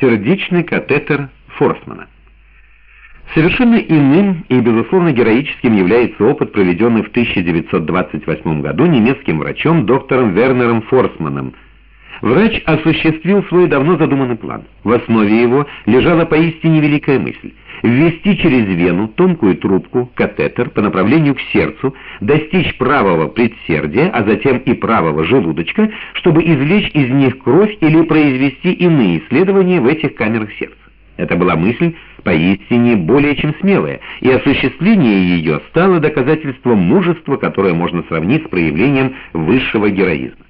Сердечный катетер Форсмана. Совершенно иным и, безусловно, героическим является опыт, проведенный в 1928 году немецким врачом доктором Вернером Форсманом. Врач осуществил свой давно задуманный план. В основе его лежала поистине великая мысль – ввести через вену тонкую трубку, катетер, по направлению к сердцу, достичь правого предсердия, а затем и правого желудочка, чтобы извлечь из них кровь или произвести иные исследования в этих камерах сердца. Это была мысль поистине более чем смелая, и осуществление ее стало доказательством мужества, которое можно сравнить с проявлением высшего героизма.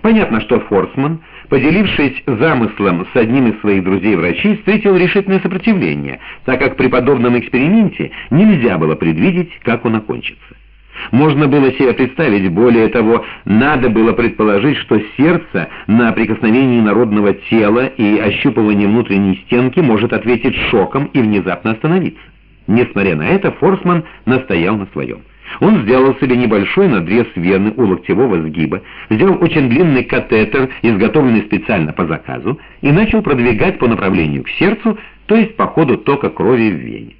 Понятно, что Форсман, поделившись замыслом с одним из своих друзей-врачей, встретил решительное сопротивление, так как при подобном эксперименте нельзя было предвидеть, как он окончится. Можно было себе представить, более того, надо было предположить, что сердце на прикосновении народного тела и ощупывание внутренней стенки может ответить шоком и внезапно остановиться. Несмотря на это, Форсман настоял на своем. Он сделал себе небольшой надрез вены у локтевого сгиба, взял очень длинный катетер, изготовленный специально по заказу, и начал продвигать по направлению к сердцу, то есть по ходу тока крови в вене.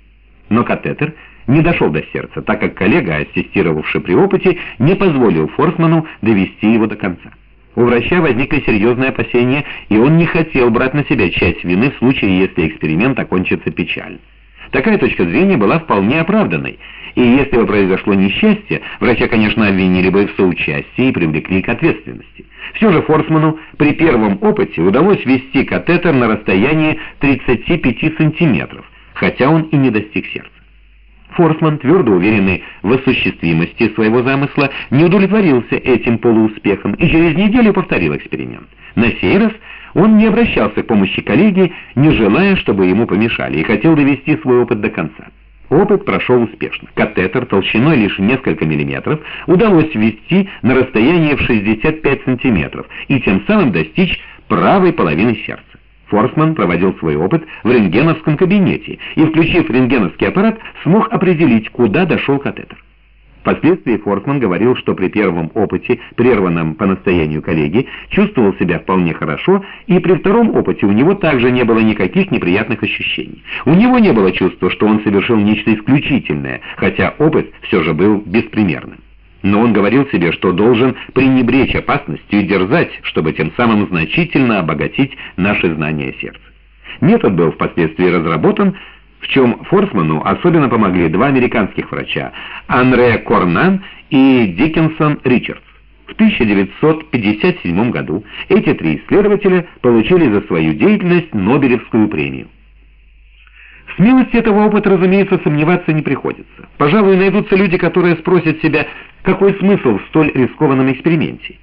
Но катетер не дошел до сердца, так как коллега, ассистировавший при опыте, не позволил Форсману довести его до конца. У врача возникли серьезные опасения, и он не хотел брать на себя часть вины в случае, если эксперимент окончится печально. Такая точка зрения была вполне оправданной, и если бы произошло несчастье, врача, конечно, обвинили бы в соучастии и привлекли к ответственности. Все же Форсману при первом опыте удалось ввести катетер на расстоянии 35 сантиметров, хотя он и не достиг сердца. Форсман, твердо уверенный в осуществимости своего замысла, не удовлетворился этим полууспехом и через неделю повторил эксперимент. На сей раз он не обращался к помощи коллеги, не желая, чтобы ему помешали, и хотел довести свой опыт до конца. Опыт прошел успешно. Катетер толщиной лишь несколько миллиметров удалось ввести на расстояние в 65 сантиметров и тем самым достичь правой половины сердца. Форсман проводил свой опыт в рентгеновском кабинете и, включив рентгеновский аппарат, смог определить, куда дошел катетер. Впоследствии Форсман говорил, что при первом опыте, прерванном по настоянию коллеги, чувствовал себя вполне хорошо, и при втором опыте у него также не было никаких неприятных ощущений. У него не было чувства, что он совершил нечто исключительное, хотя опыт все же был беспримерным. Но он говорил себе, что должен пренебречь опасностью и дерзать, чтобы тем самым значительно обогатить наши знания сердца. Метод был впоследствии разработан, в чем Форсману особенно помогли два американских врача – Анре Корнан и Диккенсон Ричардс. В 1957 году эти три исследователя получили за свою деятельность Нобелевскую премию. В смелости этого опыта, разумеется, сомневаться не приходится. Пожалуй, найдутся люди, которые спросят себя, какой смысл в столь рискованном эксперименте.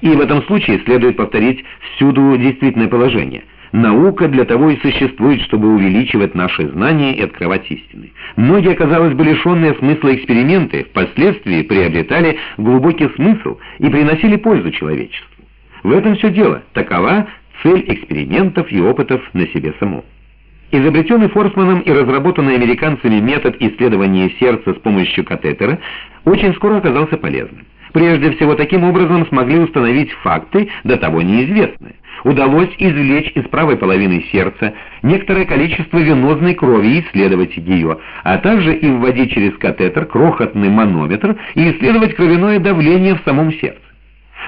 И в этом случае следует повторить всюду действительное положение. Наука для того и существует, чтобы увеличивать наши знания и открывать истины. Многие, казалось бы, лишенные смысла эксперименты, впоследствии приобретали глубокий смысл и приносили пользу человечеству. В этом все дело. Такова цель экспериментов и опытов на себе самом. Изобретенный Форсманом и разработанный американцами метод исследования сердца с помощью катетера очень скоро оказался полезным. Прежде всего, таким образом смогли установить факты, до того неизвестные. Удалось извлечь из правой половины сердца некоторое количество венозной крови и исследовать ее, а также и вводить через катетер крохотный манометр и исследовать кровяное давление в самом сердце.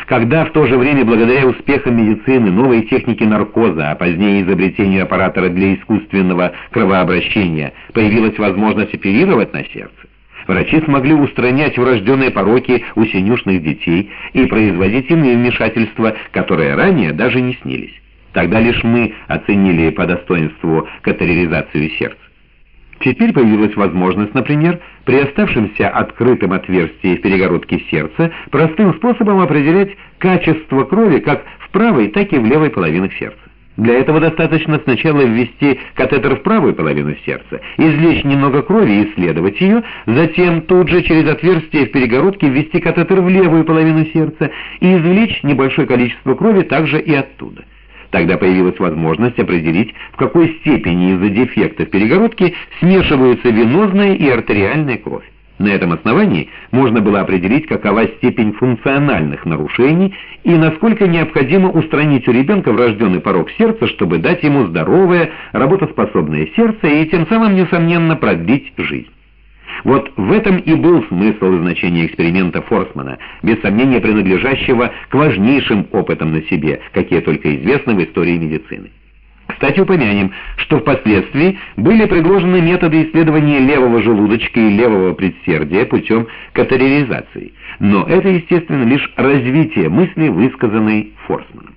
Когда в то же время, благодаря успехам медицины, новой техники наркоза, а позднее изобретению аппаратора для искусственного кровообращения, появилась возможность оперировать на сердце, врачи смогли устранять врожденные пороки у синюшных детей и производить иные вмешательства, которые ранее даже не снились. Тогда лишь мы оценили по достоинству катаризацию сердца. Теперь появилась возможность, например, при оставшемся открытом отверстии в перегородке сердца простым способом определять качество крови как в правой, так и в левой половинах сердца. Для этого достаточно сначала ввести катетер в правую половину сердца, извлечь немного крови и исследовать ее, затем тут же через отверстие в перегородке ввести катетер в левую половину сердца и извлечь небольшое количество крови также и оттуда. Тогда появилась возможность определить, в какой степени из-за дефекта в перегородке смешиваются венозная и артериальная кровь. На этом основании можно было определить, какова степень функциональных нарушений и насколько необходимо устранить у ребенка врожденный порог сердца, чтобы дать ему здоровое, работоспособное сердце и тем самым, несомненно, продлить жизнь. Вот в этом и был смысл и значение эксперимента Форсмана, без сомнения принадлежащего к важнейшим опытам на себе, какие только известны в истории медицины. Кстати, упомянем, что впоследствии были предложены методы исследования левого желудочка и левого предсердия путем катаризации. Но это, естественно, лишь развитие мысли, высказанной Форсманом.